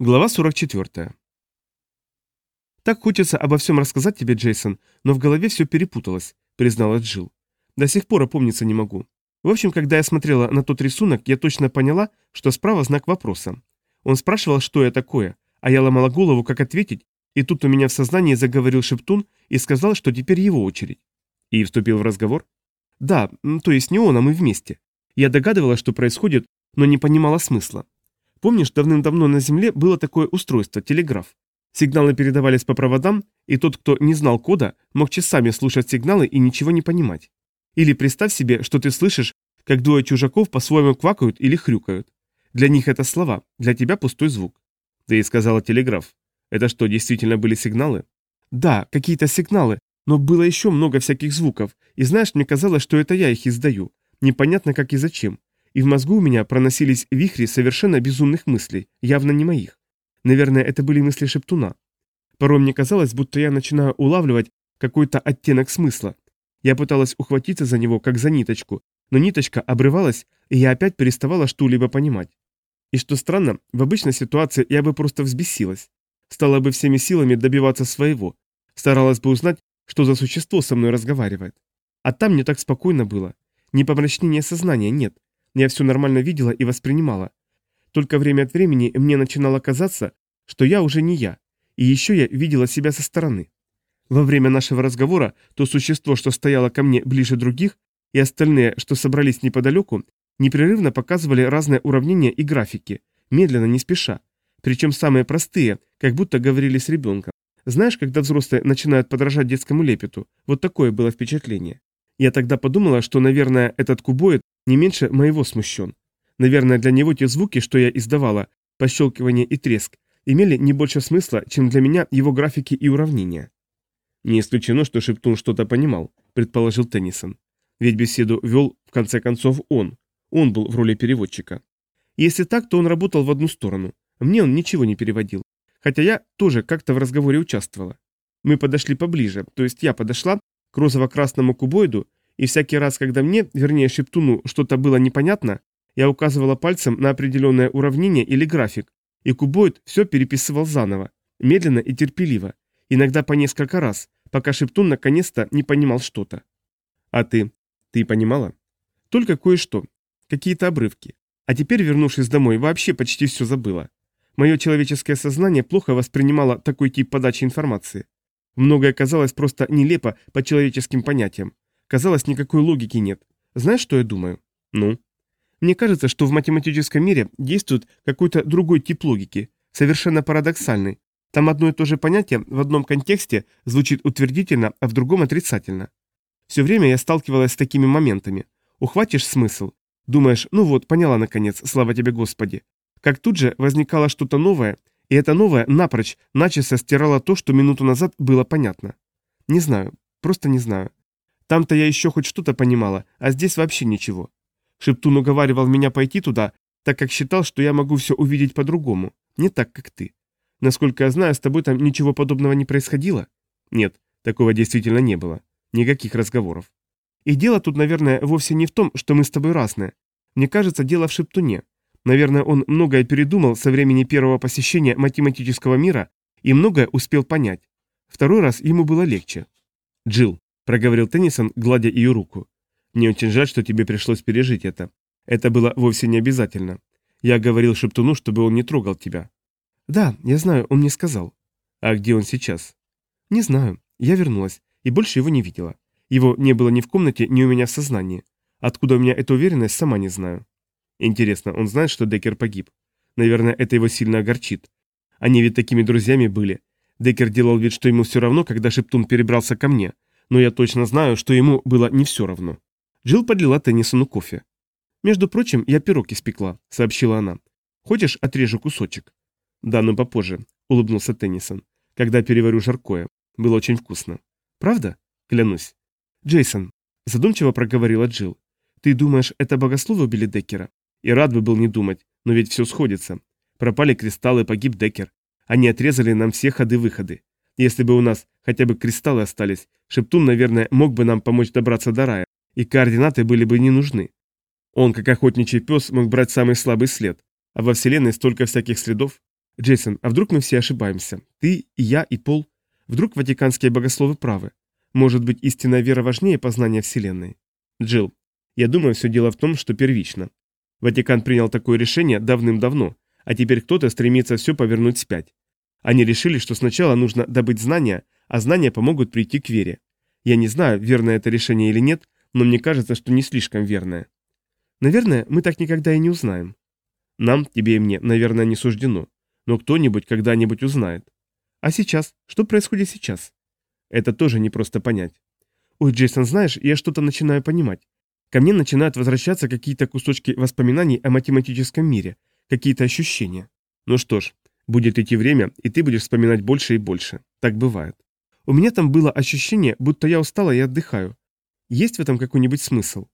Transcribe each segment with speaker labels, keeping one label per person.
Speaker 1: Глава 44. «Так хочется обо всем рассказать тебе, Джейсон, но в голове все перепуталось», — признала Джилл. «До сих пор опомниться не могу. В общем, когда я смотрела на тот рисунок, я точно поняла, что справа знак вопроса. Он спрашивал, что я такое, а я ломала голову, как ответить, и тут у меня в сознании заговорил Шептун и сказал, что теперь его очередь. И вступил в разговор? Да, то есть не он, а мы вместе. Я догадывалась, что происходит, но не понимала смысла. Помнишь, давным-давно на Земле было такое устройство – телеграф. Сигналы передавались по проводам, и тот, кто не знал кода, мог часами слушать сигналы и ничего не понимать. Или представь себе, что ты слышишь, как двое чужаков по-своему квакают или хрюкают. Для них это слова, для тебя пустой звук. Ты и сказала телеграф. Это что, действительно были сигналы? Да, какие-то сигналы, но было еще много всяких звуков, и знаешь, мне казалось, что это я их издаю. Непонятно как и зачем и в мозгу у меня проносились вихри совершенно безумных мыслей, явно не моих. Наверное, это были мысли Шептуна. Порой мне казалось, будто я начинаю улавливать какой-то оттенок смысла. Я пыталась ухватиться за него, как за ниточку, но ниточка обрывалась, и я опять переставала что-либо понимать. И что странно, в обычной ситуации я бы просто взбесилась. Стала бы всеми силами добиваться своего. Старалась бы узнать, что за существо со мной разговаривает. А там мне так спокойно было. Ни помрачнения сознания нет. Я все нормально видела и воспринимала. Только время от времени мне начинало казаться, что я уже не я, и еще я видела себя со стороны. Во время нашего разговора то существо, что стояло ко мне ближе других, и остальные, что собрались неподалеку, непрерывно показывали разные уравнения и графики, медленно, не спеша. Причем самые простые, как будто говорили с ребенком. Знаешь, когда взрослые начинают подражать детскому лепету, вот такое было впечатление. Я тогда подумала, что, наверное, этот кубоид не меньше моего смущен. Наверное, для него те звуки, что я издавала, пощелкивание и треск, имели не больше смысла, чем для меня его графики и уравнения. Не исключено, что Шептун что-то понимал, предположил Теннисон. Ведь беседу вел, в конце концов, он. Он был в роли переводчика. Если так, то он работал в одну сторону. Мне он ничего не переводил. Хотя я тоже как-то в разговоре участвовала. Мы подошли поближе, то есть я подошла к розово-красному кубоиду и всякий раз, когда мне, вернее Шептуну, что-то было непонятно, я указывала пальцем на определенное уравнение или график, и кубоид все переписывал заново, медленно и терпеливо, иногда по несколько раз, пока Шептун наконец-то не понимал что-то. А ты? Ты понимала? Только кое-что, какие-то обрывки. А теперь, вернувшись домой, вообще почти все забыла. Мое человеческое сознание плохо воспринимало такой тип подачи информации. Многое казалось просто нелепо по человеческим понятиям, Казалось, никакой логики нет. Знаешь, что я думаю? Ну? Мне кажется, что в математическом мире действует какой-то другой тип логики, совершенно парадоксальный. Там одно и то же понятие в одном контексте звучит утвердительно, а в другом отрицательно. Все время я сталкивалась с такими моментами. Ухватишь смысл, думаешь, ну вот, поняла наконец, слава тебе Господи. Как тут же возникало что-то новое, и это новое напрочь, начисто стирало то, что минуту назад было понятно. Не знаю, просто не знаю. Там-то я еще хоть что-то понимала, а здесь вообще ничего. Шептун уговаривал меня пойти туда, так как считал, что я могу все увидеть по-другому, не так, как ты. Насколько я знаю, с тобой там ничего подобного не происходило? Нет, такого действительно не было. Никаких разговоров. И дело тут, наверное, вовсе не в том, что мы с тобой разные. Мне кажется, дело в Шептуне. Наверное, он многое передумал со времени первого посещения математического мира и многое успел понять. Второй раз ему было легче. Джилл, проговорил Теннисон, гладя ее руку. «Мне очень жаль, что тебе пришлось пережить это. Это было вовсе не обязательно. Я говорил Шептуну, чтобы он не трогал тебя». «Да, я знаю, он мне сказал». «А где он сейчас?» «Не знаю. Я вернулась и больше его не видела. Его не было ни в комнате, ни у меня в сознании. Откуда у меня эта уверенность, сама не знаю». «Интересно, он знает, что Деккер погиб? Наверное, это его сильно огорчит. Они ведь такими друзьями были. Деккер делал вид, что ему все равно, когда Шептун перебрался ко мне, но я точно знаю, что ему было не все равно. Джилл подлила Теннисону кофе. «Между прочим, я пирог испекла», — сообщила она. «Хочешь, отрежу кусочек?» «Да, но попозже», — улыбнулся Теннисон. «Когда переварю жаркое. Было очень вкусно». «Правда?» «Клянусь». «Джейсон», — задумчиво проговорила Джилл. «Ты думаешь, это богословы убили Деккера?» «И рад бы был не думать, но ведь все сходится. Пропали кристаллы, погиб Деккер. Они отрезали нам все ходы-выходы. Если бы у нас хотя бы кристаллы остались, Шептун, наверное, мог бы нам помочь добраться до рая, и координаты были бы не нужны. Он, как охотничий пес, мог брать самый слабый след, а во Вселенной столько всяких следов. Джейсон, а вдруг мы все ошибаемся? Ты, и я, и Пол? Вдруг ватиканские богословы правы? Может быть, истинная вера важнее познания Вселенной? Джилл, я думаю, все дело в том, что первично. Ватикан принял такое решение давным-давно, а теперь кто-то стремится все повернуть вспять. Они решили, что сначала нужно добыть знания, а знания помогут прийти к вере. Я не знаю, верное это решение или нет, но мне кажется, что не слишком верное. Наверное, мы так никогда и не узнаем. Нам, тебе и мне, наверное, не суждено. Но кто-нибудь когда-нибудь узнает. А сейчас? Что происходит сейчас? Это тоже не просто понять. Ой, Джейсон, знаешь, я что-то начинаю понимать. Ко мне начинают возвращаться какие-то кусочки воспоминаний о математическом мире, какие-то ощущения. Ну что ж, будет идти время, и ты будешь вспоминать больше и больше. Так бывает. У меня там было ощущение, будто я устала и отдыхаю. Есть в этом какой-нибудь смысл?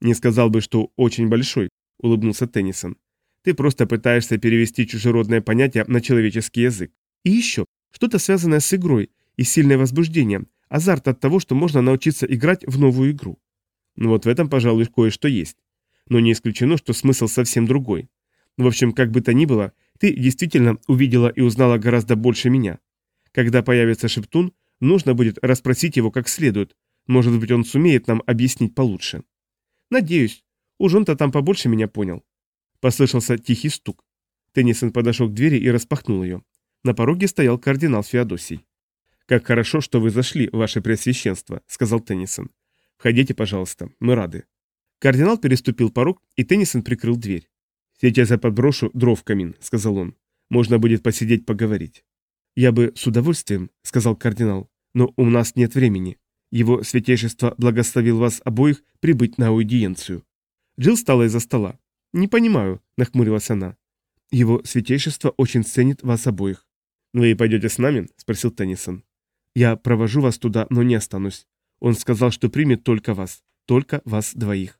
Speaker 1: Не сказал бы, что очень большой, улыбнулся Теннисон. Ты просто пытаешься перевести чужеродное понятие на человеческий язык. И еще, что-то связанное с игрой и сильное возбуждение, азарт от того, что можно научиться играть в новую игру. Ну вот в этом, пожалуй, кое-что есть. Но не исключено, что смысл совсем другой. В общем, как бы то ни было, ты действительно увидела и узнала гораздо больше меня. Когда появится Шептун, нужно будет расспросить его как следует. Может быть, он сумеет нам объяснить получше. Надеюсь. Уж он-то там побольше меня понял. Послышался тихий стук. Теннисон подошел к двери и распахнул ее. На пороге стоял кардинал Феодосий. «Как хорошо, что вы зашли, ваше преосвященство», — сказал Теннисон. «Входите, пожалуйста, мы рады». Кардинал переступил порог, и Теннисон прикрыл дверь. «Сейчас я подброшу дров в камин», — сказал он. «Можно будет посидеть поговорить». «Я бы с удовольствием», — сказал кардинал, — «но у нас нет времени. Его святейшество благословил вас обоих прибыть на аудиенцию». Джилл встала из-за стола. «Не понимаю», — нахмурилась она. «Его святейшество очень ценит вас обоих». «Вы пойдете с нами?» — спросил Теннисон. «Я провожу вас туда, но не останусь. Он сказал, что примет только вас, только вас двоих».